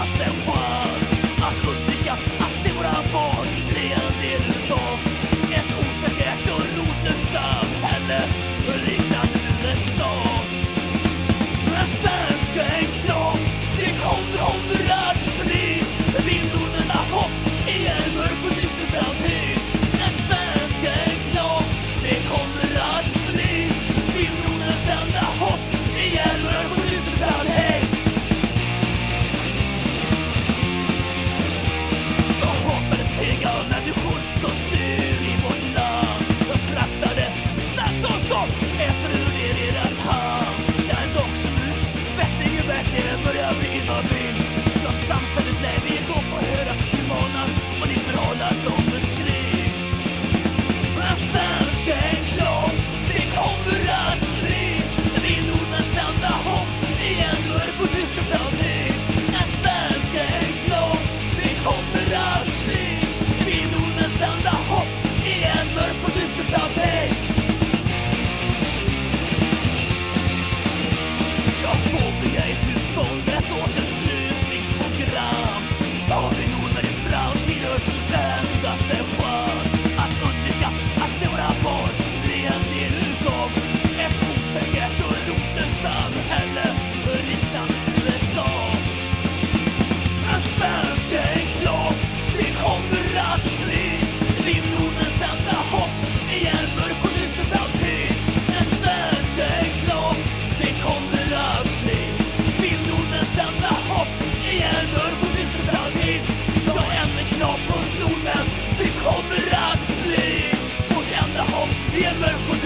because they want Remember